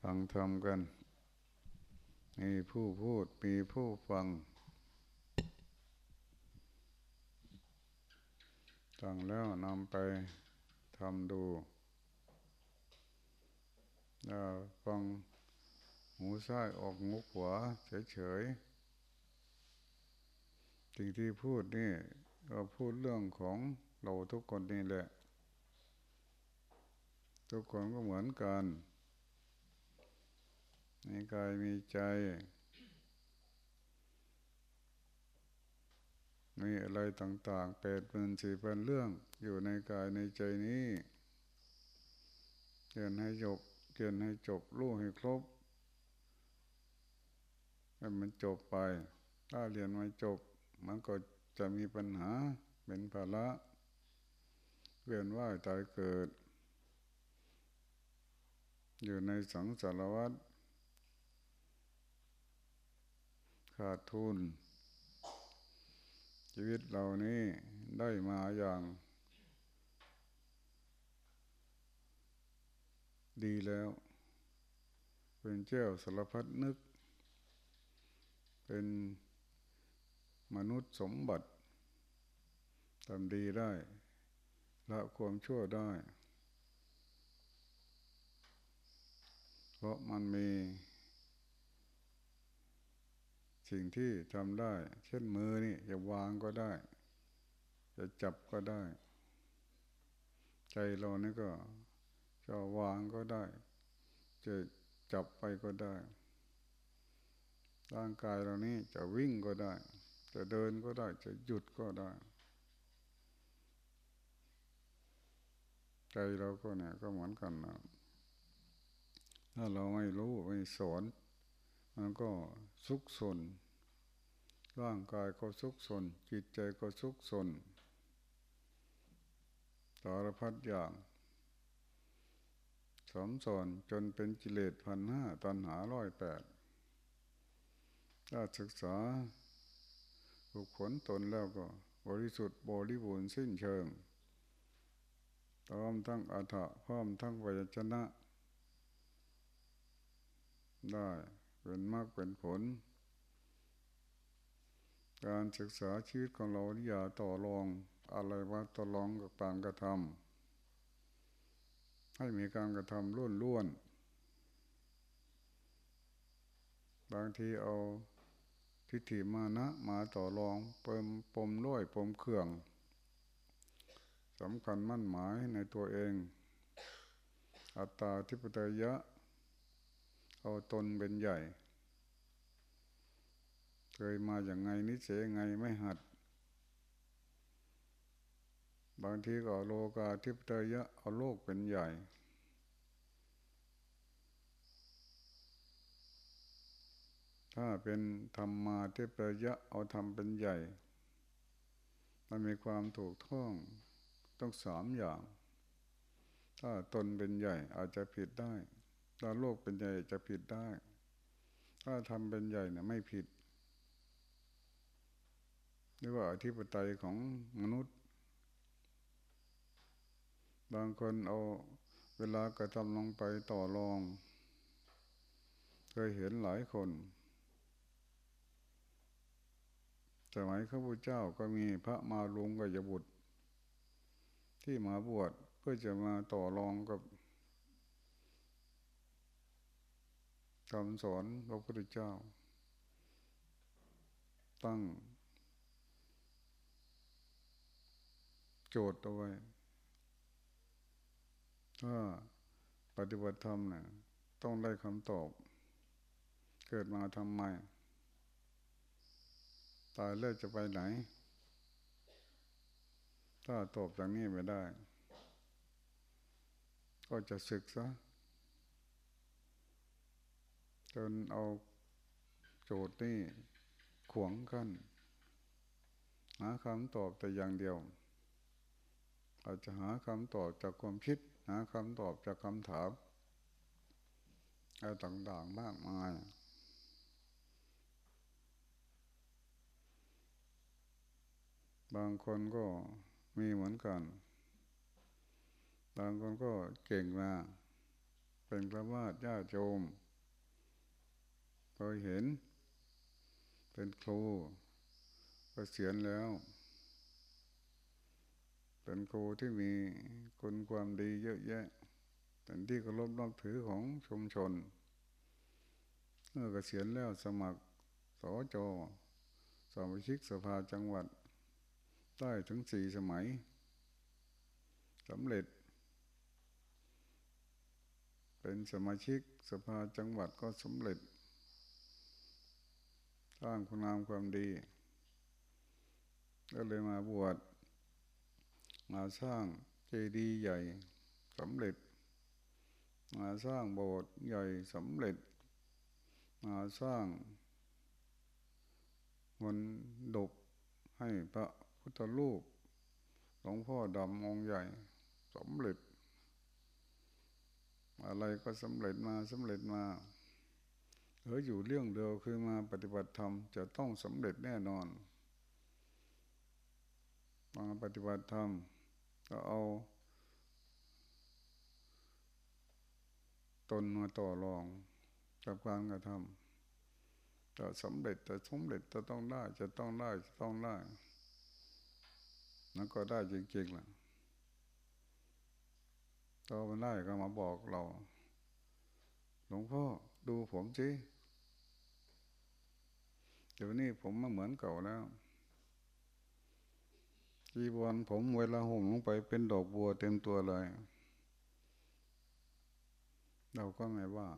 ฟังธรรมกัน มีผู้พูด มีผู้ฟังฟังแล้วนำไปทำดูฟังหูซ้ายออกงูขวาเฉยๆสิ่งที่พูดนี่ก็พูดเรื่องของเราทุกคนนี่แหละ ทุกคนก็เหมือนกันมีกายมีใจ มีอะไรต่างๆแปดหมื่นสี่พันเรื่องอยู่ในกายในใจนี้เรียนให้จบเรียนให้จบรู้ให้ครบให้มันจบไป ถ้าเรียนไม่จบ มันก็จะมีปัญหาเป็นภาระเวียนว่ายตายเกิด อยู่ในสังสารวัฏขาดทุน ชีวิตเรานี้ได้มาอย่าง ดีแล้ว เป็นเจ้าสารพัดนึก เป็นมนุษย์สมบัติทำดีได้ ละความชั่วได้ เพราะมันมีสิ่งที่ทำได้ เช่นมือนี่จะวางก็ได้ จะจับก็ได้ ใจเรานี่ก็จะวางก็ได้ จะจับไปก็ได้ ร่างกายเรานี้จะวิ่งก็ได้ จะเดินก็ได้ จะหยุดก็ได้ ใจเราก็เนี่ยก็เหมือนกันนะ ถ้าเราไม่รู้ไม่สอน มันก็สุกสนร่างกายก็สุกสนจิตใจก็สุกสนสารพัดอย่างสมสอนจนเป็นกิเลสพันห้าตัณหาร้อยแปดถ้าศึกษาถูกผลตนแล้วก็ บริสุทธิ์บริบูรณ์สิ้นเชิงพร้อมทั้งอัฏฐะพร้อมทั้งวิจนะ ได้เป็นมากเป็นผล การศึกษาชีวิตของเราอย่าต่อรองอะไรว่าต่อรองกับการกระทำให้มีการกระทำล้วนล้วนบางทีเอาทิฏฐิมานะมาต่อรองเปิมปมร้อยปมเครื่องสำคัญมั่นหมายในตัวเอง อัตตาทิปตยะ เอาตนเป็นใหญ่ เคยมาอย่างไงนิสัยไงไม่หัด บางทีก็โลกาทิปตยะเอาโลกเป็นใหญ่ถ้าเป็นธรรมมาทิปตยะเอาธรรมเป็นใหญ่ มันมีความถูกท่องต้องสามอย่าง ถ้าตนเป็นใหญ่อาจจะผิดได้ ถ้าโลกเป็นใหญ่จะผิดได้ ถ้าทำเป็นใหญ่เนี่ยไม่ผิดเรียกว่าอธิปไตยของมนุษย์ บางคนเอาเวลากระทำลงไปต่อรอง เคยเห็นหลายคนสมัยข้าพุทเจ้าก็มีพระมาลุงกับยบุตร ที่มาบวชเพื่อจะมาต่อรองกับ คำสอนพระพุทธเจ้า ตั้ง โจทย์เอาไว้ ถ้าปฏิบัติธรรมเนี่ยต้องได้คำตอบ เกิดมาทำไม ตายแล้วจะไปไหน ถ้าตอบอย่างนี้ไม่ได้ ก็จะศึกษา นเอาโจทย์นี่ขวงกันหาคำตอบแต่อย่างเดียว อาจจะหาคำตอบจากความคิด หาคำตอบจากคำถามอะไรต่างๆมากมายบางคนก็มีเหมือนกัน บางคนก็เก่งมา เป็นพระวาดญาติโยม เคยเห็น เป็นครูเกษียณแล้ว เป็นครูที่มีคุณความดีเยอะแยะเป็นที่เคารพนับถือของชุมชนเมื่อเกษียณแล้วสมัครสอจอสมาชิกสภาจังหวัด ได้ถึงสี่สมัยสำเร็จ เป็นสมาชิกสภาจังหวัดก็สำเร็จ สร้างคุณงามความดี ก็เลยมาบวชมาสร้างเจดีย์ใหญ่สำเร็จ มาสร้างโบสถ์ใหญ่สำเร็จ มาสร้างมันดบให้พระพุทธรูปหลวงพ่อดำองค์ใหญ่สำเร็จ อะไรก็สำเร็จมาสำเร็จมา หลืออยู่เรื่องเดียวคือมาปฏิบัติธรรมจะต้องสำเร็จแน่นอน มาปฏิบัติธรรมก็เอา ตนมาต่อรองกับการกระทำจะสำเร็จจะสำเร็จจะต้องได้จะต้องได้จะต้องได้นั่นก็ได้จริงๆล่ะต่อมาได้ก็มาบอกเรา หลวงพ่อดูผมสิ เดี๋ยวนี้ผมมาเหมือนเก่าแล้วจีบอลผมเวลาห่มลงไปเป็นดอกบัวเต็มตัวเลย เราก็ไม่ว่า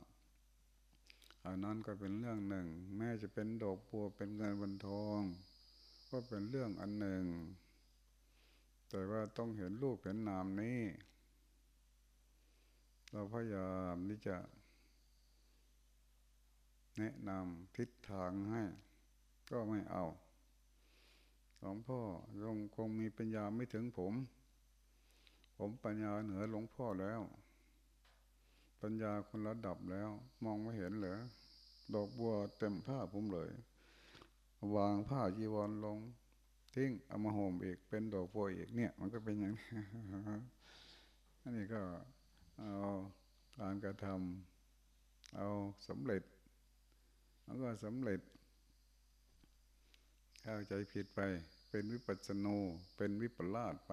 อันนั้นก็เป็นเรื่องหนึ่ง แม้จะเป็นดอกบัวเป็นเงินบนทอง ก็เป็นเรื่องอันหนึ่ง แต่ว่าต้องเห็นรูปเห็นนามนี้ เราพยายามที่จะ แนะนำทิศทางให้ ก็ไม่เอาหลวงพ่อลงคงมีปัญญาไม่ถึงผม ผมปัญญาเหนือหลวงพ่อแล้ว ปัญญาคนระดับแล้ว มองไม่เห็นเหรอดอกบัวเต็มผ้าผมเลย วางผ้าจีวรลง ทิ้งเอามาห่มอีกเป็นดอกบัวอีกเนี่ย มันก็เป็นอย่างนี้อันนี้ก็เอาการกระทำเอาสำเร็จ แล้วก็สำเร็จ เข้าใจผิดไป เป็นวิปัสสนูเป็นวิปลาสไป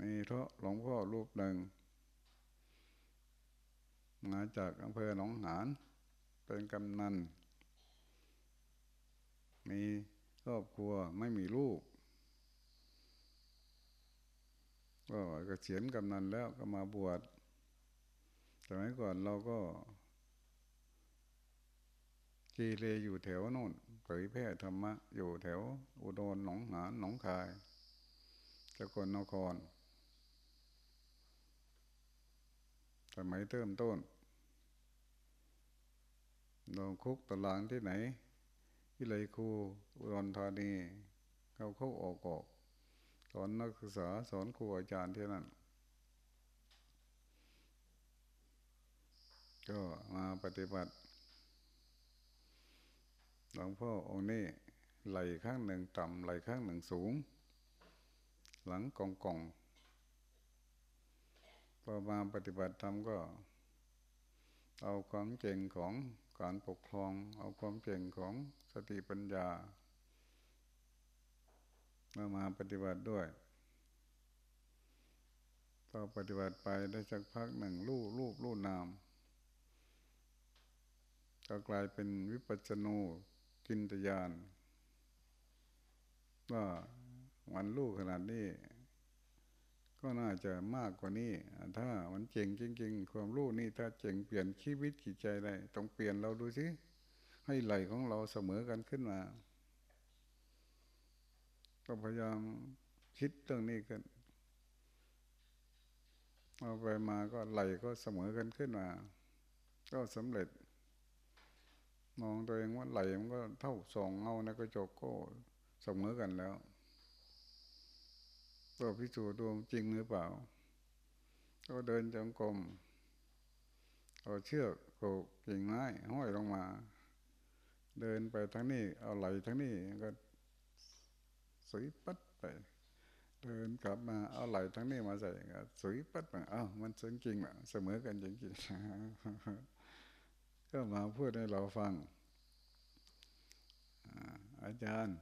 นี่เพราะหลวงพ่อรูปหนึ่งมาจากอำเภอหนองหานเป็นกำนัน มีครอบครัวไม่มีลูก ก็เกษียณกำนันแล้วก็มาบวชสมัยก่อนเราก็ กีเลอยู่แถวโน่นเผยแพร่ธรรมะ อยู่แถว อุดรหนองหานหนองคายสกลนครสมัยเริ่มต้นลงคุกตารางที่ไหนที่เลยครูอุดรธานีเขาเข้าออกออก สอนนักศึกษาสอนครูอาจารย์ที่นั่น ก็มาปฏิบัติ หลวงพ่อองค์นี้ไหลข้างหนึ่งต่ำไหลข้างหนึ่งสูง หลังกองกองพอมาปฏิบัติธรรมก็ เอาความเก่งของการปกครอง เอาความเก่งของสติปัญญามามาปฏิบัติด้วยพอปฏิบัติไปได้สักพักหนึ่งรูปรูปรูปนาม ก็กลายเป็นวิปัสสนู กินตยานว่าวันลูกขนาดนี้ ก็น่าจะมากกว่านี้ ถ้ามันเจ๋งจริง ๆ ความรู้นี่ถ้าเจ๋งเปลี่ยนชีวิตจิตใจได้ต้องเปลี่ยนเราดูสิให้ไหลของเราเสมอกันขึ้นมาก็พยายามคิดเรื่องนี้กันเอาไปมาก็ไหลก็เสมอกันขึ้นมา ก็สำเร็จ มองตัวเองว่าไหลมันก็เท่าสองเงาในกระจกก็เสมอกันแล้วตัวพิจูดวงจริงหรือเปล่า ก็เดินจงกรมเอาเชือกโขกกิ่งไม้ห้อยลงมา เดินไปทั้งนี้ เอาไหลทั้งนี้ก็สวยปัดไป เดินกลับมาเอาไหลทั้งนี้มาใส่ก็สวยปัดมาอ้าวมันจริงๆอะเสมอกันจริงๆ ก็มาพูดให้เราฟังอาจารย์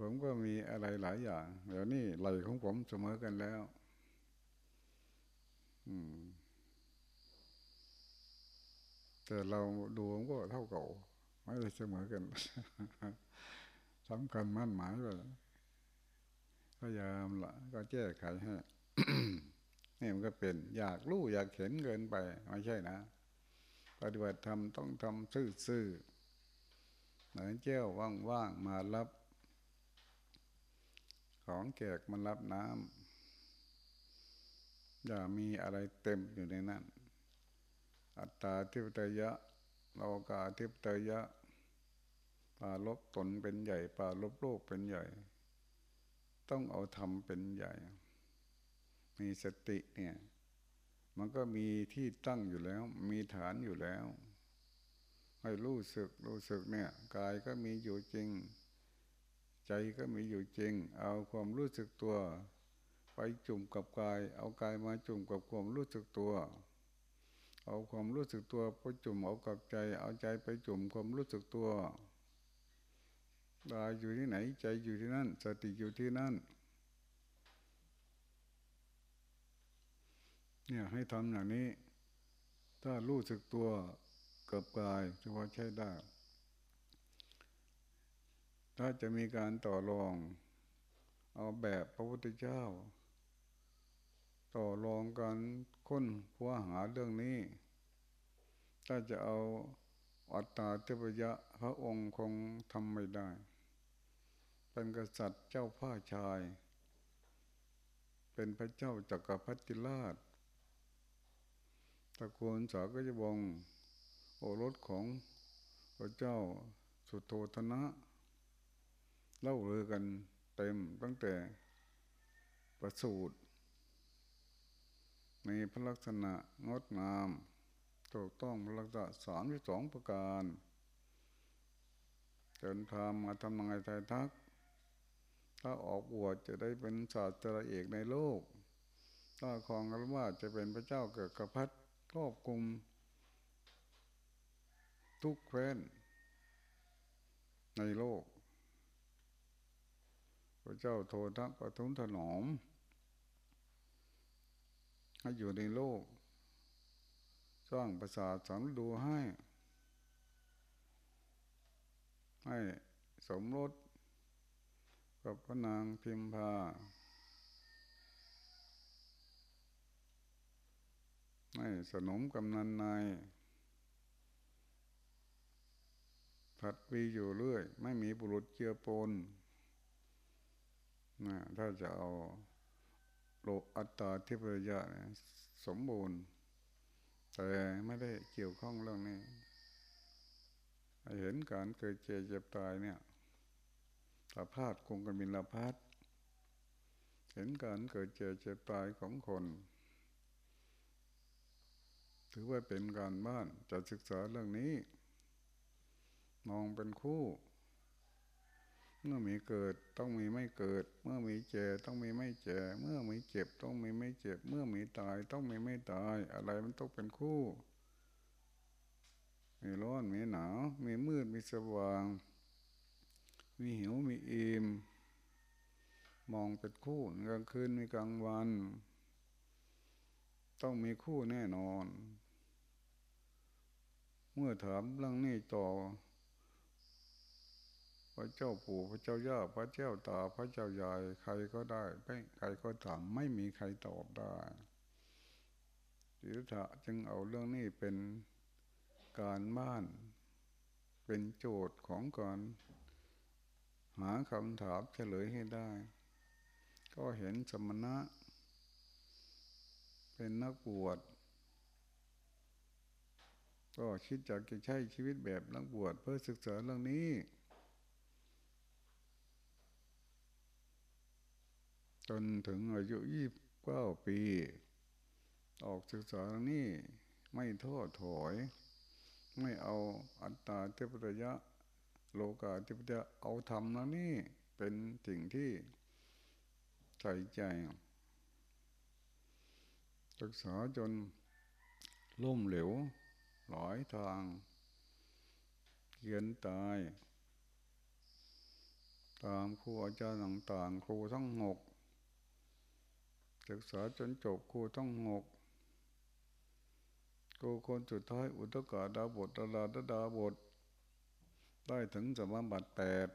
ผมก็มีอะไรหลายอย่าง เดี๋ยวนี้ไหลของผมเสมอกันแล้ว อืม แต่เราดูก็เท่าเก่า ไม่ได้เสมอกันสำคัญมั่นหมายว่าพยายามละก็แก้ไขให้นี่มันก็เป็น อยากรู้อยากเห็นเกินไป ไม่ใช่นะ ปฏิบัติธรรมต้องทำซื่อๆเหมือนเจ้าว่างๆมารับ ของแขกมันรับน้ำอย่ามีอะไรเต็มอยู่ในนั้น อัตตาทิพตยะโลกาทิพตยะปาลบตนเป็นใหญ่ปาลบโลกเป็นใหญ่ ต้องเอาธรรมเป็นใหญ่ มีสติเนี่ย มันก็มีที่ตั้งอยู่แล้ว มีฐานอยู่แล้ว ให้รู้สึกรู้สึกเนี่ยกายก็มีอยู่จริง ใจก็มีอยู่จริง เอาความรู้สึกตัว ไปจุ่มกับกาย เอากายมาจุ่มกับความรู้สึกตัว เอาความรู้สึกตัวไปจุ่มเอากับใจ เอาใจไปจุ่มความรู้สึกตัวกายอยู่ที่ไหน ใจอยู่ที่นั่น สติอยู่ที่นั่น เนี่ยให้ทำอย่างนี้ ถ้ารู้สึกตัวกับกายจะว่าใช้ได้ ถ้าจะมีการต่อรอง เอาแบบพระพุทธเจ้า ต่อรองกันค้นคว้าหาเรื่องนี้ ถ้าจะเอาอัตตาเทพยะพระองค์คงทำไม่ได้ เป็นกษัตริย์เจ้าผ้าชาย เป็นพระเจ้าจักรพรรดิราช ตระกูลสากยบงโอรสของพระเจ้าสุโธธนะ เล่าเรือกันเต็มตั้งแต่ประสูติมีพระลักษณะงดงามถูกต้องพระลักษณะสามที่สองประการเดินทางมาทำนายไทยทัก ถ้าออกบวชจะได้เป็นศาสตราเอกในโลก ถ้าครองกันว่าจะเป็นพระเจ้าเกิดกระพัด ครอบคุมทุกแคว้นในโลก พระเจ้าโททักปทุมถนอม ให้อยู่ในโลก สร้างประสาทสังดูให้ ให้สมรสกับพระนางพิมพา ให้สนมกำนันนายผัดวีอยู่เรื่อย ไม่มีบุรุษเจือปนนะถ้าจะเอาโลอัตตาทิพยะสมบูรณ์ แต่ไม่ได้เกี่ยวข้องเรื่องนี้ เห็นการเกิดเจ็บเจ็บตายเนี่ยตาพาดคงกันบินลาพัดเห็นการเกิดเจ็บเจ็บตายของคน ถือว่าเป็นการบ้านจะศึกษาเรื่องนี้ มองเป็นคู่ เมื่อมีเกิดต้องมีไม่เกิด เมื่อมีเจ็บต้องมีไม่เจ็บเมื่อมีเจ็บต้องมีไม่เจ็บ เมื่อมีตายต้องมีไม่ตาย อะไรมันต้องเป็นคู่ มีร้อนมีหนาวมีมืดมีสว่าง มีหิวมีอิ่มมองเป็นคู่กลางคืนมีกลางวัน ต้องมีคู่แน่นอน เมื่อถามเรื่องนี้ต่อ พระเจ้าปู่พระเจ้าย่าพระเจ้าตาพระเจ้าใหญ่ใครก็ได้ไม่ใครก็ถามไม่มีใครตอบได้จิตถะจึงเอาเรื่องนี้เป็นการบ้าน เป็นโจทย์ของการหาคำถามเฉลยให้ได้ ก็เห็นสมณะ เป็นนักบวช ก็คิดจากจะใช้ชีวิตแบบนักบวชเพื่อศึกษาเรื่องนี้ จนถึงอายุยี่สิบเก้าปี ออกศึกษาเรื่องนี่ไม่ท้อถอย ไม่เอาอัตตาเทพยะ โลกาเทพยะเอาธรรมแล้วนี่เป็นสิ่งที่ใส่ใจ ศึกษาจนล่มเหลว หลายทางเขียนตาย ตามครูอาจารย์ต่างๆครูทั้งหกศึกษาจนจบครูทั้งหกครูคนสุดท้ายอุตกาดาบทดาราดดาบท ได้ถึงสมบัติแปด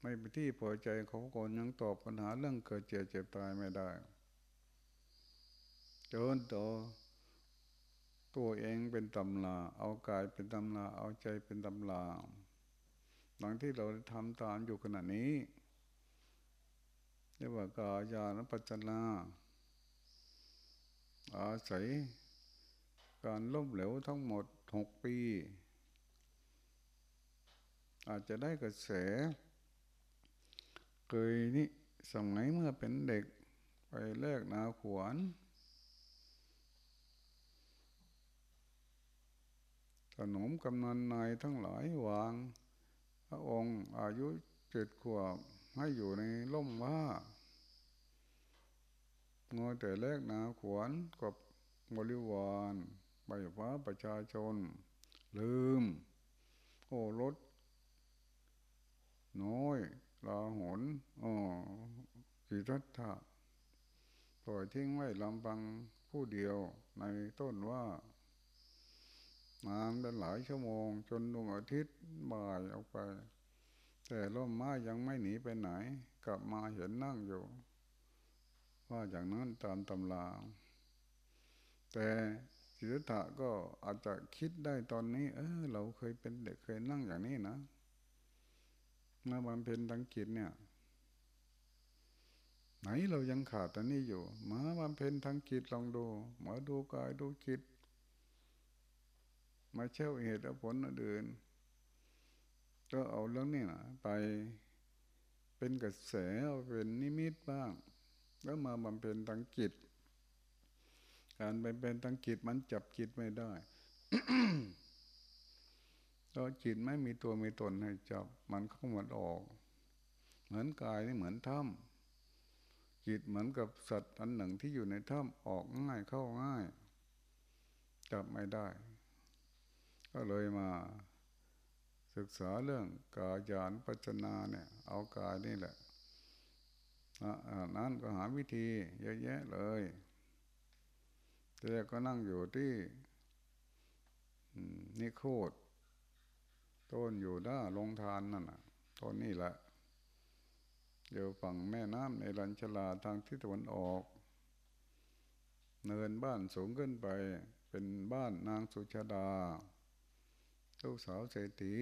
ไม่เป็นที่พอใจของคนยังตอบปัญหาเรื่องเกิดเจ็บเจ็บตายไม่ได้จนต่อ ตัวเองเป็นตำลาเอากายเป็นตำลาเอาใจเป็นตำลาหลังที่เราทำตามอยู่ขณะนี้เรียกว่ากายานปัจจนาอาศัยการล้มเหลวทั้งหมดหกปี อาจจะได้กระแส เคยนี่สมัยเมื่อเป็นเด็กไปแลกนาขวาน นมกำนันนายทั้งหลายวาง พระองค์อายุเจ็ดขวบให้อยู่ในร่มว่างอแต่แลกนาขวานกับบริวารใบฟ้าประชาชน ลืม โอ้รถน้อยลาหนอ๋อสิทัตถะปล่อยทิ้งไว้ลำบังผู้เดียวในต้นว่า นานเป็นหลายชั่วโมง จนดวงอาทิตย์บ่ายออกไป แต่ร่มไม้ยังไม่หนีไปไหน กลับมาเห็นนั่งอยู่ ว่าอย่างนั้นตามตำราแต่สิทธะก็อาจจะคิดได้ตอนนี้ เออ เราเคยเป็นเด็กเคยนั่งอย่างนี้นะมาบำเพ็ญทางจิตเนี่ย ไหนเรายังขาดตอนนี้อยู่ มาบำเพ็ญทางจิตลองดูมาดูกายดูจิต มาเช่าเหตุผลอื่นก็เอาเรื่องนี้นะไปเป็นกระแสเอาเป็นนิมิตบ้าง แล้วมาบำเพ็ญทางจิต การไปเป็นทางจิตมันจับจิตไม่ได้เราจิตไม่มีตัวมีตนให้จับ มันเข้ามันออก เหมือนกายนี่เหมือนถ้ำจิตเหมือนกับสัตว์อันหนึ่งที่อยู่ในถ้ำออกง่ายเข้าง่าย จับไม่ได้ ก็เลยมา ศึกษาเรื่องกายานปัจนาเนี่ย เอากายนี่แหละนั้นก็หาวิธีเยอะแยะเลยแต่ก็นั่งอยู่ที่นิโคดต้นอยู่ด้าลงทานนั่นน่ะต้นนี่แหละเดี๋ยวฝั่งแม่น้ำในลันชลาทางทิศตะวันออก เนินบ้านสูงขึ้นไป เป็นบ้านนางสุชาดา ลูกสาวเศรษฐี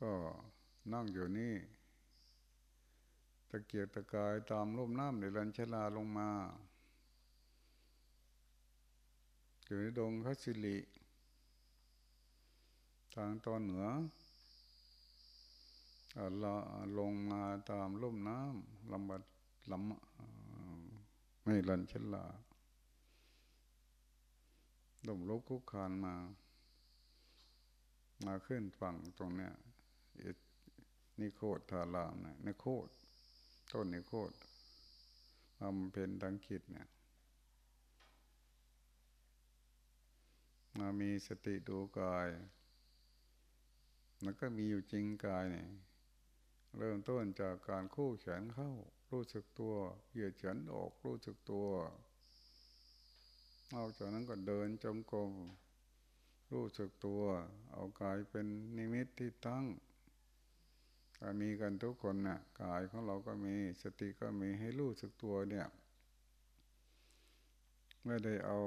ก็นั่งอยู่นี่ ตะเกียกตะกายตามร่มน้ำในลันชลาลงมา อยู่ในดงคัสิลิทางตอนเหนือเราลงมาตามล่มน้ำลำบัดลำไม่ลันชลา ลมลุกคุกคานมา มาขึ้นฝั่งตรงเนี้ยนี่โคตรทารามเนี่ยนี่โคตรต้นนี่โคตรทำเป็นดังคิดเนี่ย มามีสติดูกาย มันก็มีอยู่จริงกายเนี่ย เริ่มต้นจากการคู่แขนเข้า รู้สึกตัว เหยียดแขนออก รู้สึกตัว เอาจากนั้นก็เดินจมกรมรู้สึกตัว เอากายเป็นนิมิตที่ตั้งมีกันทุกคนนะ่ะกายของเราก็มีสติก็มีให้รู้สึกตัวเนี่ยไม่ได้เอา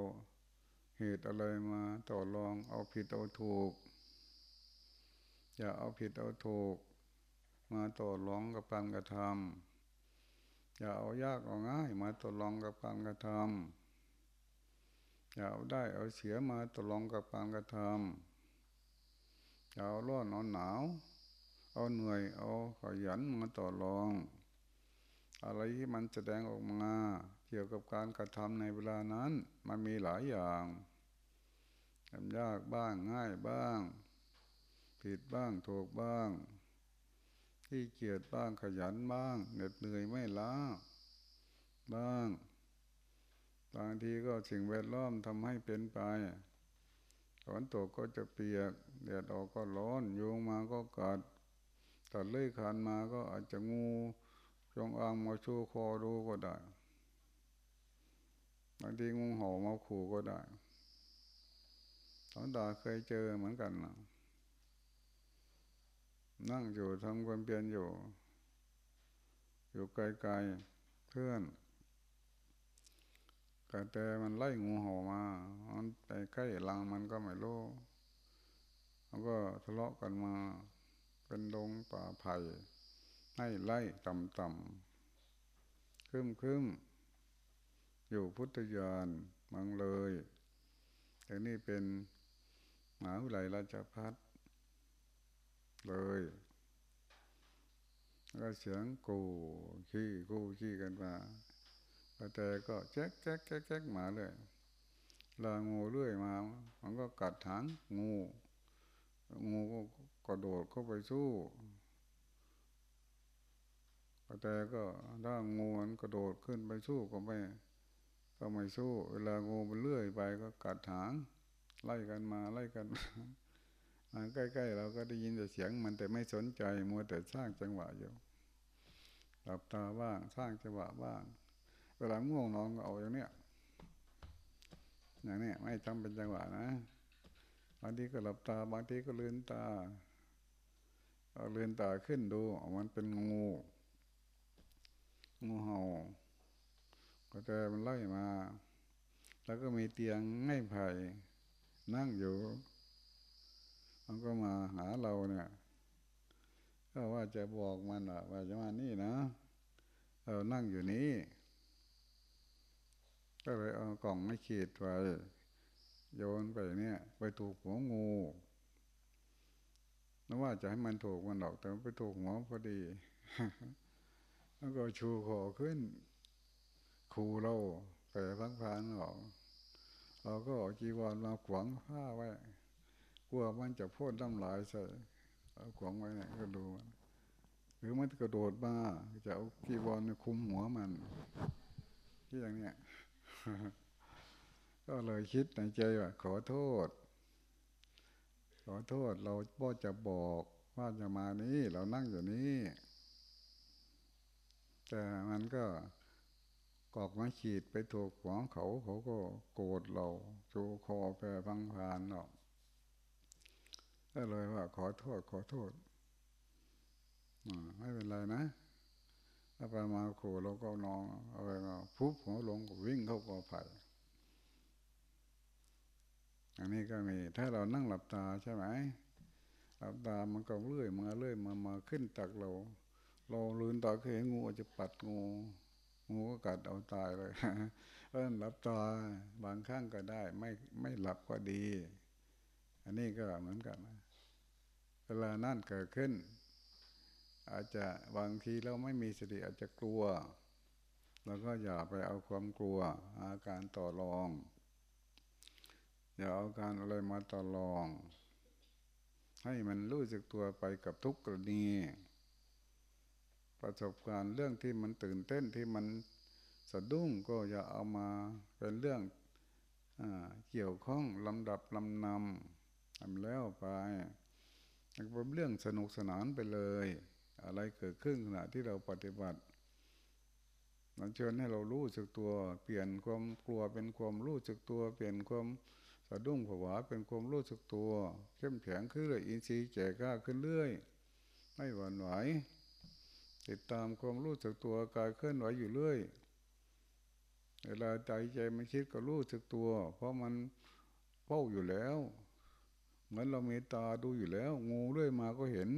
เหตุอะไรมาต่อรองเอาผิดเอาถูก อย่าเอาผิดเอาถูก มาต่อรองกับการกระทำอย่าเอายากเอาง่าย มาต่อรองกับการกระทำ อย่าเอาได้เอาเสียมาต่อรองกับการกระทำอย่าเอาร้อนเอาหนาว เอาเหนื่อยเอาขยันมาต่อรอง อะไรที่มันแสดงออกมา เกี่ยวกับการกระทำในเวลานั้นมันมีหลายอย่างทำยากบ้างง่ายบ้าง ผิดบ้างถูกบ้างที่เกียจบ้างขยันบ้างเหน็ดเหนื่อยไม่ล้าบ้าง บางทีก็สิ่งแวดล้อมทำให้เป็นไปฝนตกก็จะเปียกแดดออกก็ร้อนยุงมาก็กัดตัดเลื่อยคานมาก็อาจจะงูจงอางมาชูคอดูก็ได้บางทีงูเห่ามาขู่ก็ได้ตอนดาเคยเจอเหมือนกันนะนั่งอยู่ทำความเพียรอยู่ อยู่ไกลๆเพื่อน แต่มันไล่งูเห่ามา มันไปใกล้ลังมันก็ไม่รู้มันก็ทะเลาะกันมา เป็นดงป่าไผ่ให้ไล่ต่ำๆคึมคึมอยู่พุทธยานมังเลยแต่นี่เป็นหมหาวิทยาลัยราชพัฒเลยก็เสียงกูขี้กูขี้กันมา แต่ก็แจ๊กแจ๊กแจ๊กแจ๊กมาเลยลางูเรื่อยมา มันก็กัดหางงู งูก็กระโดดเข้าไปสู้แต่ก็ถ้างูมันกระโดดขึ้นไปสู้ก็ไม่ ก็ไม่สู้ เวลางูมันเลื่อยไปก็กัดหาง ไล่กันมาไล่กันมาใกล้ๆเราก็ได้ยินแต่เสียงมันแต่ไม่สนใจมัวแต่สร้างจังหวะอยู่หลับตาบ้างสร้างจังหวะบ้าง เวลาง่วงนอนก็เอาอย่างเนี้ยอย่างเนี้ยไม่ทำเป็นจังหวะนะบางทีก็หลับตา บางทีก็ลืนตาเอาเลือนตาขึ้นดูมันเป็นงูงูเห่าก็แต่มันไล่มา แล้วก็มีเตียงง่ายไผ่นั่งอยู่ มันก็มาหาเราเนี่ยก็ว่าจะบอกมันว่าจะมานี่นะเรานั่งอยู่นี้ ก็เลยเอากล่องไม่ขีดไว้โยนไปเนี่ย ไปถูกหัวงูนึกว่าจะให้มันถูกมันหรอกแต่ไปถูกหัวพอดี แล้วก็ชูคอขึ้นคูเราแต่พังพานออกเราก็ออกจีวรมาขวางผ้าไว้กลัวมันจะพ่นน้ำลายใส่เอาขวางไว้เนี่ยก็ดูมันหรือมันกระโดดมาจะเอาจีวรคุมหัวมันที่อย่างเนี้ย ก็เลยคิดในใจว่า ขอโทษ ขอโทษเราพ่อจะบอกว่าจะมานี้เรานั่งอยู่นี้แต่มันก็กอกมาขีดไปถูกหัวเขาเขาก็โกรธเราจูคอแปรพังพานเราก็เลยว่าขอโทษขอโทษไม่เป็นไรนะ ถ้าไปมาขู่เราก็นองอะไรมาพุบหัวลงวิ่งเข้ากอไผ่อันนี้ก็มีถ้าเรานั่งหลับตาใช่ไหมหลับตามันก็เลื่อยมาเลื่อยมามาขึ้นตักเรา เราลืนตาเห็นงูจะปัดงูงูก็กัดเอาตายเลยเพราะหลับตาบางครั้งก็ได้ ไม่ไม่หลับก็ดี อันนี้ก็เหมือนกันเวลานั่นเกิดขึ้น อาจจะบางทีเราไม่มีสติอาจจะกลัวเราก็อย่าไปเอาความกลัว อาการต่อรอง อย่าเอาการอะไรมาต่อรอง ให้มันรู้สึกตัวไปกับทุกกรณีประสบการณ์เรื่องที่มันตื่นเต้นที่มันสะดุ้งก็อย่าเอามาเป็นเรื่องอเกี่ยวข้องลำดับลำนำทำแล้วไปเป็นเรื่องสนุกสนานไปเลย อะไรเกิดขึ้นขณะที่เราปฏิบัติมันเชิญให้เรารู้สึกตัว เปลี่ยนความกลัวเป็นความรู้สึกตัว เปลี่ยนความสะดุ้งผวาเป็นความรู้สึกตัว เข้มแข็งขึ้นเลยอินทรีย์แก่กล้าขึ้นเรื่อยไม่หวั่นไหวติดตามความรู้สึกตัวกายเคลื่อนไหวอยู่เรื่อยเวลาใจใจมันคิดก็รู้สึกตัว เพราะมันเฝ้าอยู่แล้ว เหมือนเรามีตาดูอยู่แล้ว งูเรื่อยมาก็เห็น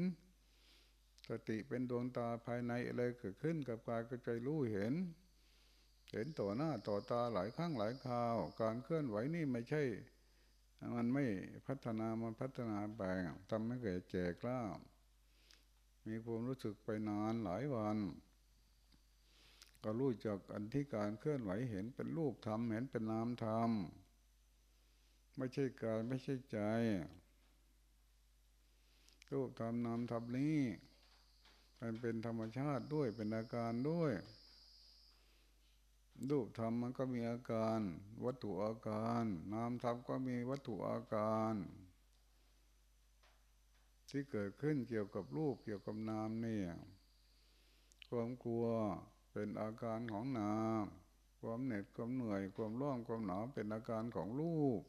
สติเป็นดวงตาภายในอะไรเกิดขึ้นกับกายก็ใจรู้เห็น เห็นต่อหน้าต่อตาหลายครั้งหลายคราว การเคลื่อนไหวนี่ไม่ใช่ มันไม่พัฒนามันพัฒนาไปทำให้เกิดแจกล้ามีความรู้สึกไปนานหลายวัน ก็รู้จักอันที่การเคลื่อนไหวเห็นเป็นรูปธรรมเห็นเป็นนามธรรมไม่ใช่กายไม่ใช่ใจรูปธรรมนามธรรมนี้ มันเป็นธรรมชาติด้วยเป็นอาการด้วย รูปธรรมมันก็มีอาการ วัตถุอาการ นามธรรมก็มีวัตถุอาการ ที่เกิดขึ้นเกี่ยวกับรูปเกี่ยวกับนามเนี่ยความกลัวเป็นอาการของนาม ความเหน็ดความเหนื่อยความร้อนความหนาวเป็นอาการของรูป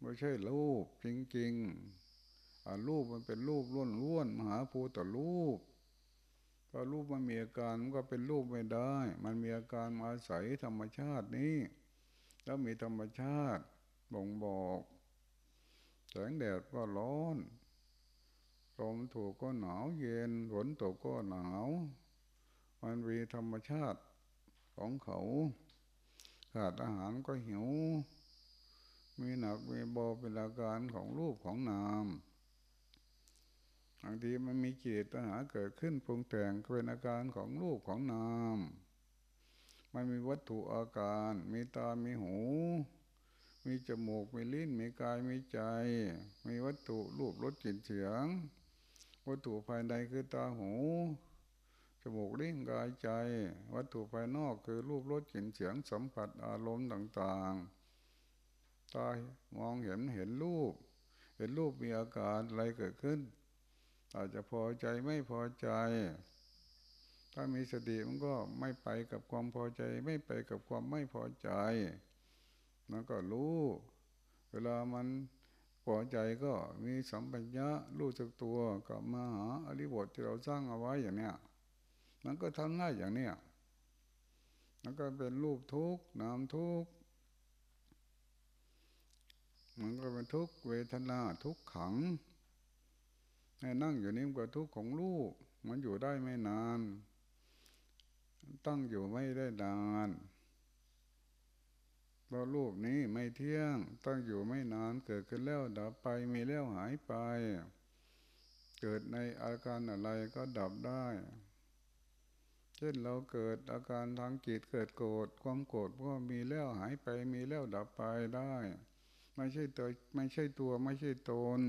ไม่ใช่รูปจริงๆ รูปมันเป็นรูปล้วนล้วนมหาภูตรูปพอรูปมันมีอาการมันก็เป็นรูปไม่ได้ มันมีอาการอาศัยธรรมชาตินี้ แล้วมีธรรมชาติบ่งบอกแสงแดดก็ร้อนลมถูกก็หนาวเย็นฝนตกก็หนาว มันมีธรรมชาติของเขาขาดอาหารก็หิว มีหนักมีเบาเป็นอาการของรูปของนาม บางทีมันมีจิตตัณหาเกิดขึ้นปรุงแต่งเป็นอาการของรูปของนาม มันมีวัตถุอาการ มีตา มีหู มีจมูก มีลิ้น มีกาย มีใจ มีวัตถุรูปรสกลิ่นเสียง วัตถุภายในคือตาหู จมูกลิ้นกายใจ วัตถุภายนอกคือรูปรสกลิ่นเสียงสัมผัสอารมณ์ต่าง ๆ ตามองเห็นเห็นรูป เห็นรูปมีอาการอะไรเกิดขึ้น อาจจะพอใจไม่พอใจ ถ้ามีสติมันก็ไม่ไปกับความพอใจ ไม่ไปกับความไม่พอใจมันก็รู้ เวลามันพอใจก็มีสัมปัญญะรู้จักตัวกับมาหาอริบทที่เราสร้างเอาไว้อย่างเนี้ยมันก็ทำง่ายอย่างเนี้ยมันก็เป็นรูปทุกข์นามทุกข์มันก็เป็นทุกข์เวทนาทุกขัง นั่งอยู่นี่มันก็ทุกข์ของรูปมันอยู่ได้ไม่นาน ตั้งอยู่ไม่ได้นานเพราะรูปนี้ไม่เที่ยง ตั้งอยู่ไม่นาน เกิดขึ้นแล้วดับไปมีแล้วหายไป เกิดในอาการอะไรก็ดับได้ เช่นเราเกิดอาการทางจิตเกิดโกรธความโกรธก็มีแล้วหายไป มีแล้วดับไปได้ ไม่ใช่ตัวไม่ใช่ตัวไม่ใช่ตน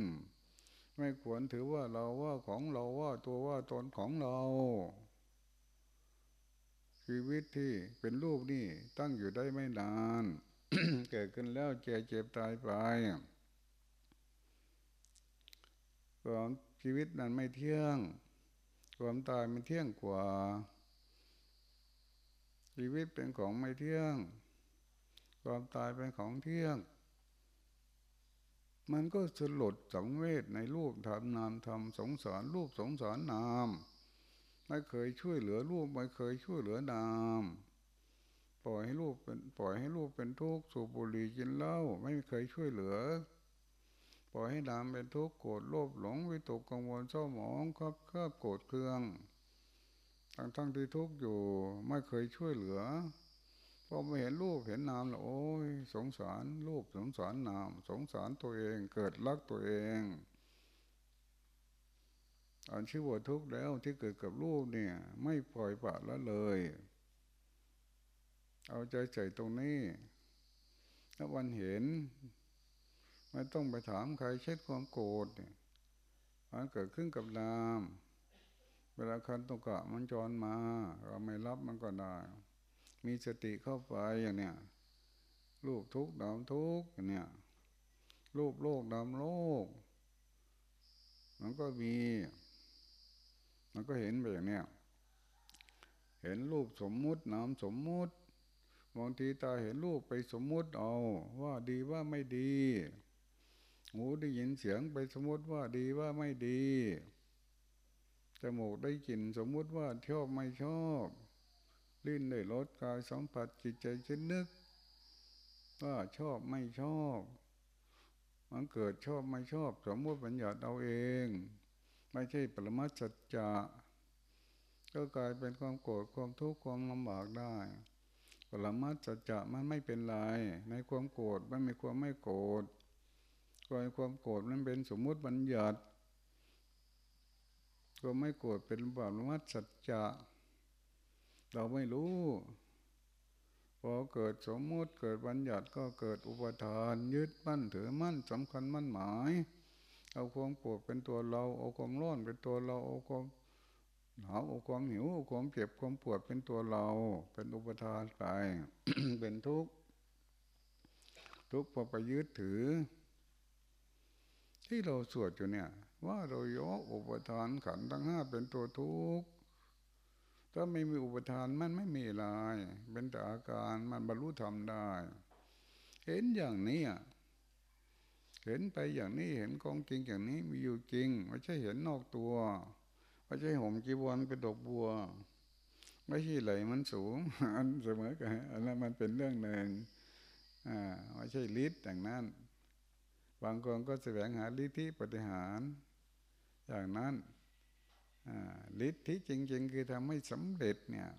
ไม่ควรถือว่าเราว่าของเราว่าตัวว่าตนของเรา ชีวิตที่เป็นรูปนี่ตั้งอยู่ได้ไม่นาน เกิดขึ้นแล้วเจ็บเจ็บตายไปความชีวิตนั้นไม่เที่ยง ความตายมันเที่ยงกว่า ชีวิตเป็นของไม่เที่ยง ความตายเป็นของเที่ยง มันก็สลดสังเวชในรูปธรรมนามธรรมสงสารรูปสงสารนาม ไม่เคยช่วยเหลือรูปไม่เคยช่วยเหลือนาม ปล่อยให้รูปเป็นปล่อยให้รูปเป็นทุกข์สูบบุหรี่กินเหล้าไม่เคยช่วยเหลือ ปล่อยให้นามเป็นทุกข์โกรธโลภหลงวิตกกังวลเศร้าหมองครับครอบโกรธเคืองทั้งทั้งที่ทุกข์อยู่ไม่เคยช่วยเหลือ พอไม่เห็นรูปเห็นนามแล้วโอ้ยสงสารรูปสงสารนาม สงสารตัวเองเกิดรักตัวเองอันชื่อว่าทุกข์แล้วที่เกิดกับรูปเนี่ย ไม่ปล่อยปะละเลย เอาใจใส่ตรงนี้ถ้าวันเห็น ไม่ต้องไปถามใครเช็ดความโกรธมันเกิดขึ้นกับนาม เวลาคันตุกะมันจรมาเราไม่รับมันก็ได้ มีสติเข้าไปอย่างเนี้ยรูปทุกข์ดำทุกข์อย่างเนี้ยรูปโลกดำโลก มันก็มี มันก็เห็นแบบเนี้ยเห็นรูปสมมุตินามสมมุติบางทีตาเห็นรูปไปสมมุติเอาว่าดีว่าไม่ดีหูได้ยินเสียงไปสมมติว่าดีว่าไม่ดีจมูกได้กลิ่นสมมุติว่าชอบไม่ชอบ ลิ้นได้รสกายสัมผัสจิตใจคิดนึกว่าชอบไม่ชอบ มันเกิดชอบไม่ชอบ สมมติบัญญัติเอาเอง ไม่ใช่ปรมาจัจจะก็กลายเป็นความโกรธความทุกข์ความลำบากได้ปรมาจัจจะมันไม่เป็นไรในความโกรธมันมีความไม่โกรธความโกรธมันเป็นสมมุติบัญญัติก็ไม่โกรธเป็นบาปวัดสัจจะ เราไม่รู้ พอเกิดสมมุติเกิดบัญญัติก็เกิดอุปทาน ยึดมั่นถือมั่นสำคัญมั่นหมาย เอาความโกรธเป็นตัวเรา เอาความร้อนเป็นตัวเราเอาความหนาวเอาความหิวเอาความเจ็บความปวดเป็นตัวเรา เป็นอุปทานไปเป็นทุกข์ทุกข์พราะไปยึดถือ ที่เราสวดอยู่เนี่ย ว่าเรายกอุปทานขันทั้งห้าเป็นตัวทุกข์ ถ้าไม่มีอุปทานมันไม่มีอะไรเป็นแต่อาการมันบรรลุธรรมได้ เห็นอย่างนี้อะเห็นไปอย่างนี้เห็นกองจริงอย่างนี้มีอยู่จริงไม่ใช่เห็นนอกตัวไม่ใช่ห่มจีวรเป็นดกบัว ไม่ใช่ไหลมันสูงอันเสมอกันอันนั้นมันเป็นเรื่องหนึ่งอ่าไม่ใช่ฤทธิ์อย่างนั้น บางคนก็แสวงหาฤทธิปฏิหารอย่างนั้น ฤทธิ์ที่จริง ๆ คือทำให้สำเร็จเนี่ย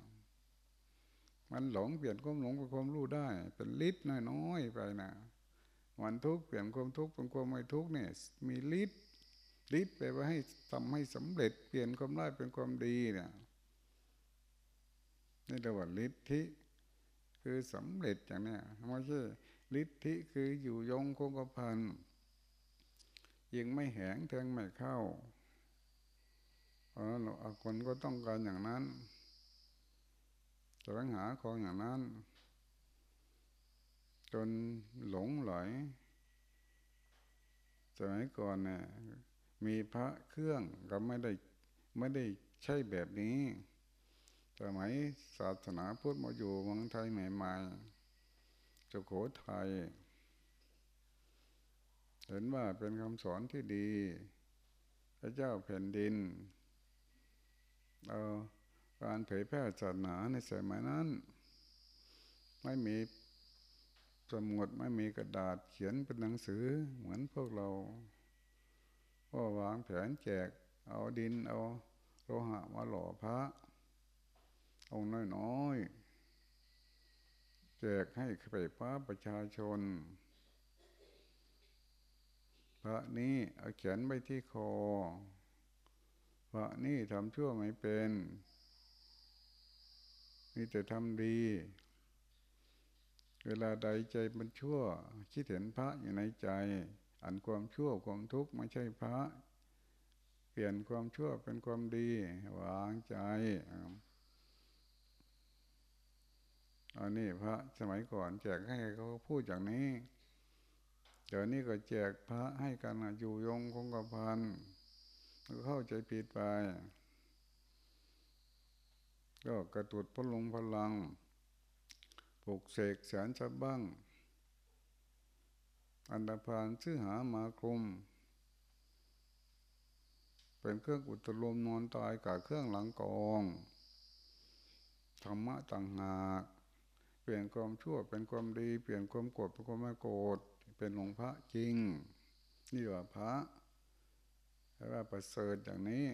มันหลงเปลี่ยนความหลงเป็นความรู้ได้ เป็นฤทธิ์น้อยๆไปนะมันทุกข์เปลี่ยนความทุกข์เป็นความไม่ทุกข์เนี่ยมีฤทธิ์ฤทธิ์ไปว่าให้ทำให้สำเร็จเปลี่ยนความร้ายเป็นความดีเนี่ยนี่เรียกว่าฤทธิคือสำเร็จอย่างเนี้ยไม่ใช่ฤทธิคืออยู่ยงคงกระพันยิงไม่แหงแทงไม่เข้า เพราะนั้นคนก็ต้องการอย่างนั้นจะหาของอย่างนั้น จนหลงไหลสมัยก่อนเนี่ยมีพระเครื่องก็ไม่ได้ไม่ได้ใช่แบบนี้สมัยศาสนาพุทธมาอยู่เมืองไทยใหม่ๆจุโขทัยเห็นว่าเป็นคำสอนที่ดี พระเจ้าแผ่นดิน เอาการเผยแพร่ศาสนาในสมัยนั้น ไม่มีสมุดไม่มีกระดาษเขียนเป็นหนังสือเหมือนพวกเราก็วางแผนแจก เอาดินเอาโลหะมาหล่อพระเองค์น้อยๆแจกให้ไปพระประชาชน พระนี้เอาเขียนไว้ที่คอ ระนี่ทำชั่วไม่เป็นมีแต่ทำดี เวลาใดใจมันชั่ว คิดเห็นพระอยู่ในใจ อันความชั่วความทุกข์ไม่ใช่พระ เปลี่ยนความชั่วเป็นความดีวางใจอันนี้พระสมัยก่อนแจกให้เขาพูดอย่างนี้ เดี๋ยวนี้ก็แจกพระให้กันอยู่ยงคงกระพัน ก็เข้าใจผิดไป ก็กระตุดพลงพลังปลุกเสกแสนชับบ้าง อันดาพานชื่อหามาคลุมเป็นเครื่องอุตลมนอนตายกับเครื่องหลังกองธรรมะต่างหากเปลี่ยนความชั่วเป็นความดี เปลี่ยนความโกรธเป็นความไม่โกรธเป็นหลวงพระจริง นี่ว่าพระ ว่าประเสริฐอย่างนี้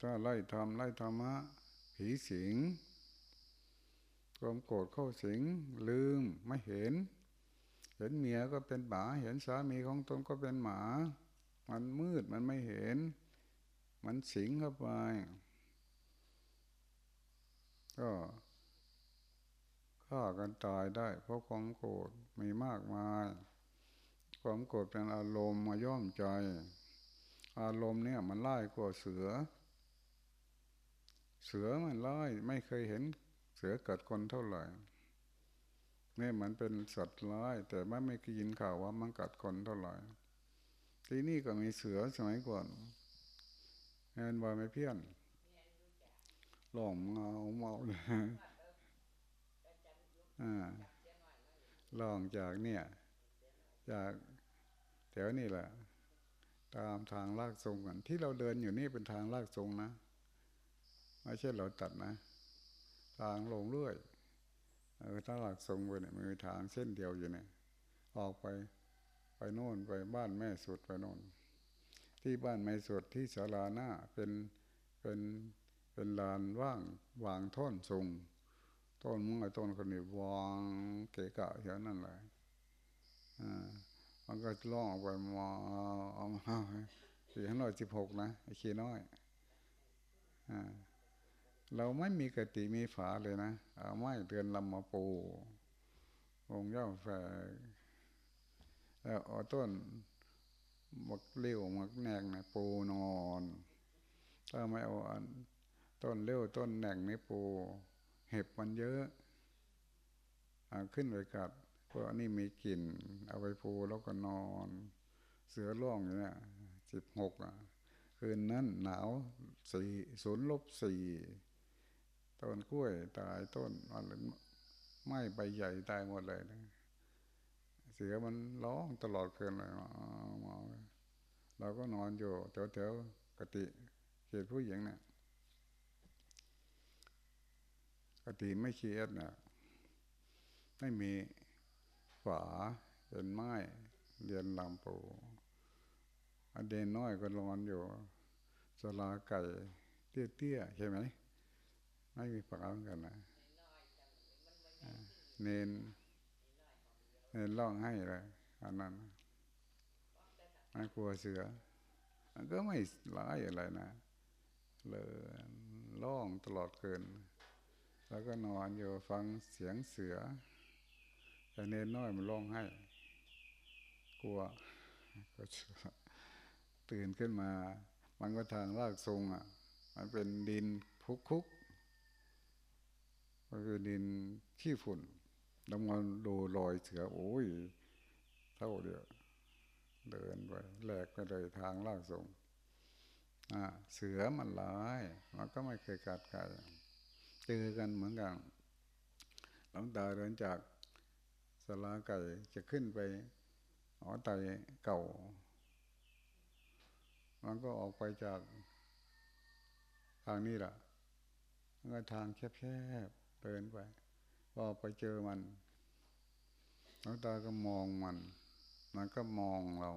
ถ้าไล่ทำไล่ธรรมะ ผีสิง ความโกรธเข้าสิง ลืมไม่เห็น เห็นเมียก็เป็นหมา เห็นสามีของตนก็เป็นหมา มันมืดมันไม่เห็น มันสิงเข้าไป ก็ฆ่ากันตายได้เพราะความโกรธ มีมากมาย ความโกรธเป็นอารมณ์มาย่อมใจ อารมณ์เนี่ยมันไล่กว่าเสือ เสือมันไล่ไม่เคยเห็นเสือกัดคนเท่าไหร่เนี่ยมันเป็นสัตว์ร้าย แต่ไม่ไม่เคยยินข่าวว่ามันกัดคนเท่าไหร่ที่นี่ก็มีเสือสมัยก่อนแอนบอยไม่เพี้ยนหลงเงาเมาเลย ลองจากเนี่ย จากแถวนี่แหละ ตามทางลากทรงกันที่เราเดินอยู่นี่เป็นทางลากทรงนะไม่ใช่เราตัดนะ ทางลงเรื่อยเออถ้าลากทรงไปเนี่ยมีทางเส้นเดียวอยู่เนี่ย ออกไปไปโน่นไปบ้านแม่สุดไปโน่น ที่บ้านแม่สุดที่ศาลาหน้าเป็นเป็นเป็นลานว่างวางท่อนทรง ต้นมึงไอ้ต้นคนนี้วางเกะกะอย่างนั้นเลยอ่ามันก็ล่องไปมาเอามาสี่ห้าร้อยสิบหกนะไอ้ขี้น้อยอ่าเราไม่มีกติมีฝาเลยนะเอาไม้เตือนลำมาปูองเย้าแฝงแล้วเอาต้นมักเลี้ยวมักแหนงนะปูนอน ถ้าไม่เอาอันต้นเลี้ยวต้นแหนงนี่ปู เห็บมันเยอะขึ้นไปกัดเพราะนนี้มีกลิ่น เอาไปปูแล้วก็นอน เสือร่องอย่างนี้สิบหกอะ คืนนั้นหนาวสี่ศูนย์ลบสี่ต้นกล้วยตายต้นอะไรไม้ใบใหญ่ตายหมดเลยนะเสือมันร้องตลอดคืนเลยเราก็นอนอยู่แถวๆกติเขตผู้หญิงเนะี่ย กติไม่เคียดนะไม่มีฝาเป็นไม้เรียนลำปูอเดนน้อยก็นอนอยู่สลาไก่เตี้ยๆใช่ไหมไม่มีฝาเหมือนกันนะเนนเนนร้องให้เลยอันนั้นไม่กลัวเสือ มันก็ไม่ร้ายอะไรนะเลยร้องตลอดเกิน แล้วก็นอนอยู่ฟังเสียงเสือ แต่เนนน้อยมันร้องให้ กลัวก็ตื่นขึ้นมา มันก็ทางลากทรงอะ มันเป็นดินพุกคุกก็คือดินขี้ฝุ่นลงมาดูรอยเสือ โอ้ย เท่าเดียว เดินไปแหลกไปเลยทางลากทรงอ่าเสือมันร้าย มันก็ไม่เคยกัดใคร เจอกันเหมือนกันหลังตาเดินจากสลาไก่จะขึ้นไปหอไตเก่า มันก็ออกไปจากทางนี้แหละมันก็ทางแคบๆเดินไปพอไปเจอมันหลังตาก็มองมัน มันก็มองเรา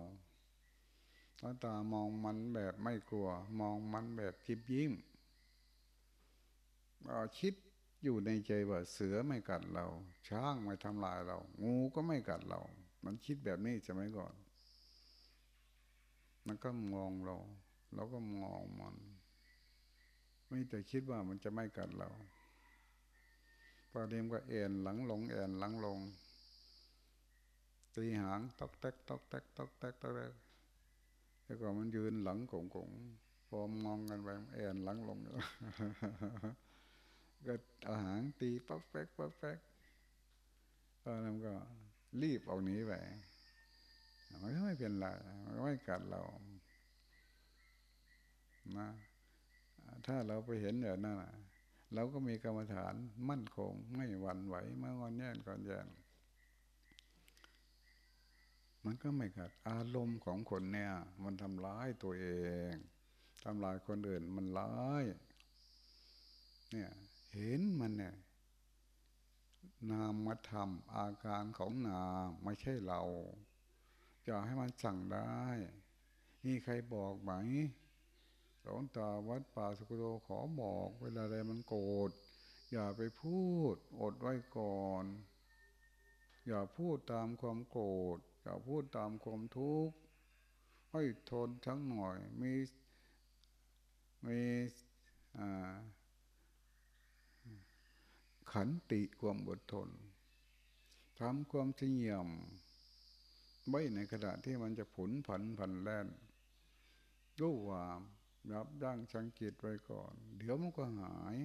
หลังตามองมันแบบไม่กลัว มองมันแบบจิบยิ้ม คิดอยู่ในใจว่าเสือไม่กัดเรา ช้างไม่ทำลายเรา งูก็ไม่กัดเรา มันคิดแบบนี้จะไม่ก่อน มันก็มองเรา เราก็มองมัน ไม่แต่คิดว่ามันจะไม่กัดเราพอเดียมก็เอ็นหลังลงเอ็นหลังลง ตีหางตอกแตกตอกแตกตอกแตกตอกแตกแล้วก็มันยืนหลังกงกงพอมองกันไปเอ็นหลังลงอยู่ ก็อาหารตีป๊อกแป๊กป๊อกแป๊กตอนนั้นก็รีบเอาหนีไปมันก็ไม่เป็นไรมันไม่กัดเรานะถ้าเราไปเห็นอย่างนั้นเราก็มีกรรมฐานมั่นคง ไม่หวั่นไหวเมื่องอนแย่นก่อนแย่มันก็ไม่กัดอารมณ์ของคนเนี่ย มันทำร้ายตัวเองทำลายคนอื่นมันร้าย เนี่ย เห็นมันเนี่ยนามธรรมอาการของนามไม่ใช่เราจะให้มันสั่งได้ นี่ใครบอกไหมหลวงตาวัดป่าสุกโดขอบอกเวลาใดมันโกรธอย่าไปพูด อดไว้ก่อน อย่าพูดตามความโกรธอย่าพูดตามความทุกข์ให้ทนทั้งหน่อยมีมีอ่า ขันติความอดทนทำความเฉียมไว้ในขณะที่มันจะผุนผันผันแล่นรู้ว่ายับยั้งชังกิตไว้ก่อน เดี๋ยวมันก็หาย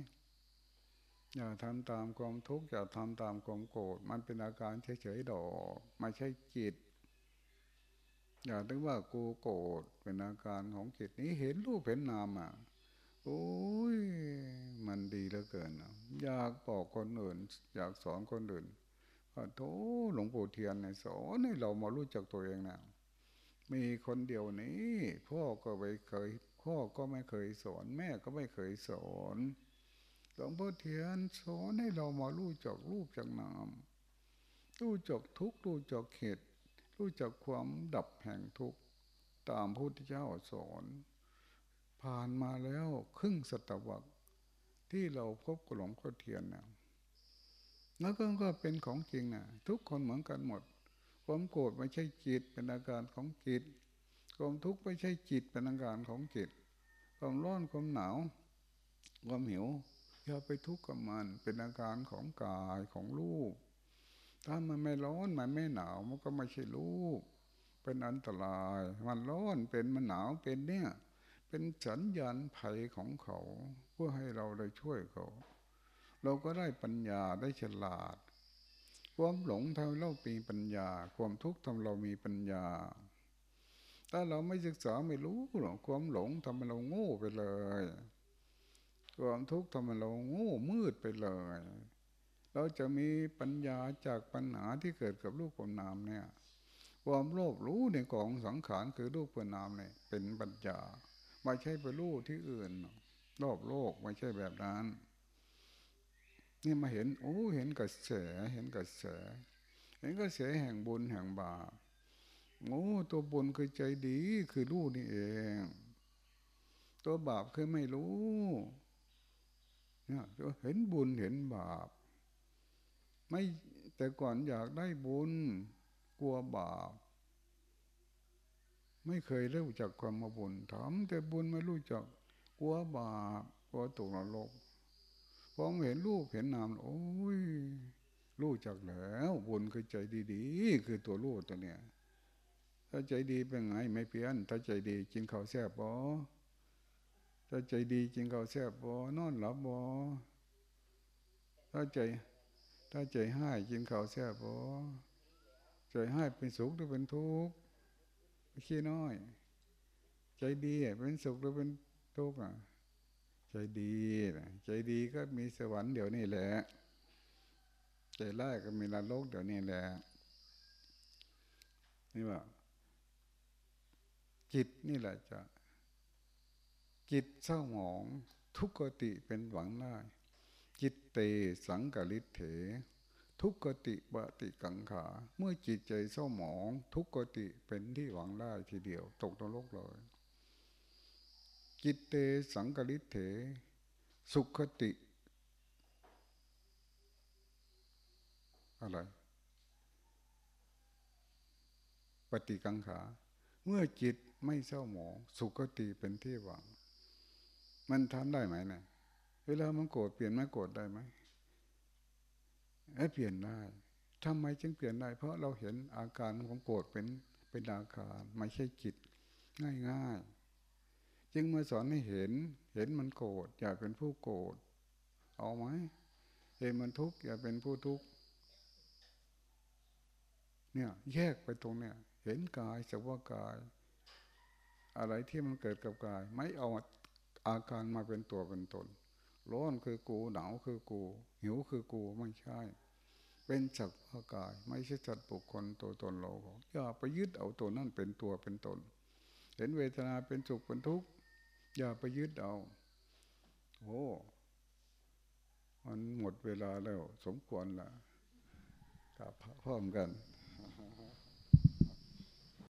อย่าทำตามความทุกข์อย่าทำตามความโกรธมันเป็นอาการเฉยๆดอกไม่ใช่จิต อย่าถึงว่ากูโกรธเป็นอาการของจิตนี้เห็นรูปเห็นนามอะ โอ้ยมันดีเหลือเกินอยากบอกคนอื่น อยากสอนคนอื่นก็โธหลวงปู่เทียนในสอนให้เรามารู้จักตัวเองนะมีคนเดียวนี้พ่อก็ไม่เคย พ่อก็ไม่เคยสอน แม่ก็ไม่เคยสอนหลวงพ่อเทียนสอนให้เรามารู้จักรูปจักนามรู้จักทุกรู้จักเหตุรู้จักความดับแห่งทุกตามพระพุทธเจ้าสอน ผ่านมาแล้วครึ่งศตวรรษที่เราพบกหลงพ่อเทียนนะแล้วก็ก็เป็นของจริงนะทุกคนเหมือนกันหมด ความโกรธไม่ใช่จิตเป็นอาการของจิต ความทุกข์ไม่ใช่จิตเป็นอาการของจิต ความร้อนความหนาวความหิวอย่าไปทุกข์กับมันเป็นอาการของกายของรูป ถ้ามันไม่ร้อนมันไม่หนาวมันก็ไม่ใช่รูปไปเป็นอันตราย มันร้อนเป็นมันหนาวเป็นเนี่ย เป็นสัญญาณภัยของเขา เพื่อให้เราได้ช่วยเขา เราก็ได้ปัญญาได้ฉลาด ความหลงทำให้เรามีปัญญา ความทุกข์ทำเรามีปัญญา ถ้าเราไม่ศึกษาไม่รู้หรอกความหลงทำให้เราโง่ไปเลย ความทุกข์ทำให้เราโง่มืดไปเลย เราจะมีปัญญาจากปัญหาที่เกิดกับรูกับนามเนี่ย ความโลภรู้ในกองสังขารคือรูปกับนามเนี่ยเป็นปัญญา ไม่ใช่ไปรู้ที่อื่น รอบโลกไม่ใช่แบบนั้น นี่มาเห็น โอ้เห็นกระแสเห็นกระแส เห็นกระแสแห่งบุญแห่งบาปโอ้ตัวบุญคือใจดีคือรู้นี่เอง ตัวบาปคือไม่รู้เนี่ยเห็นบุญเห็นบาป ไม่แต่ก่อนอยากได้บุญ กลัวบาป ไม่เคยรู้จักความมาบุญทำแต่บุญไม่รู้จักกลัวบาปกลัวตกนรกพอเห็นรูปเห็นนามโอ้ยรู้จักแล้วบุญคือใจดีๆ คือตัวรู้ตัวเนี้ยถ้าใจดีเป็นไงไม่เพี้ยน ถ้าใจดีกินข้าวแซ่บบ่ถ้าใจดีกินข้าวแซ่บบ่นอนหลับบ่ถ้าใจ ถ้าใจให้กินข้าวแซ่บบ่ใจให้เป็นสุขหรือเป็นทุกข์ ขี้น้อย ใจดีเป็นสุขหรือเป็นทุกข์อะใจดีใจดีก็มีสวรรค์เดี๋ยวนี้แหละ ใจร้ายก็มีนรกเดี๋ยวนี้แหละนี่ว่า จิตนี่แหละจะ จิตเศร้าหมอง ทุกขติเป็นหวังได้จิตเตสังกฤิเถ ทุกขติปฏิกังขา เมื่อจิตใจเศร้าหมอง ทุกขติเป็นที่หวังได้ทีเดียว ตกนรกเลย จิตเตสังกฤิเถ สุขติ อะไร ปฏิกังขา เมื่อจิตไม่เศร้าหมอง สุขติเป็นที่หวัง มันทำได้ไหมเนะี่ยเวลามันโกรธเปลี่ยนไม่โกรธได้ไหม เอ้เปลี่ยนได้ทำไมจึงเปลี่ยนได้ เพราะเราเห็นอาการของโกรธเป็นเป็นอาการไม่ใช่จิตง่ายๆ จึงมาสอนให้เห็น เห็นมันโกรธอย่าเป็นผู้โกรธเอาไหมเห็นมันทุกข์อย่าเป็นผู้ทุกข์เนี่ยแยกไปตรงเนี่ย เห็นกายสักว่ากาย อะไรที่มันเกิดกับกาย ไม่เอาอาการมาเป็นตัวเป็นตน ร้อนคือกู หนาวคือกู หิวคือกูไม่ใช่ เป็นสักว่ากาย ไม่ใช่สัตว์บุคคลตัวตนเราอย่าไปยึดเอาตัวนั่นเป็นตัวเป็นตน เห็นเวทนาเป็นสุขเป็นทุกข์อย่าไปยึดเอาโอ้มันหมดเวลาแล้ว สมควรละกับพร้อมกัน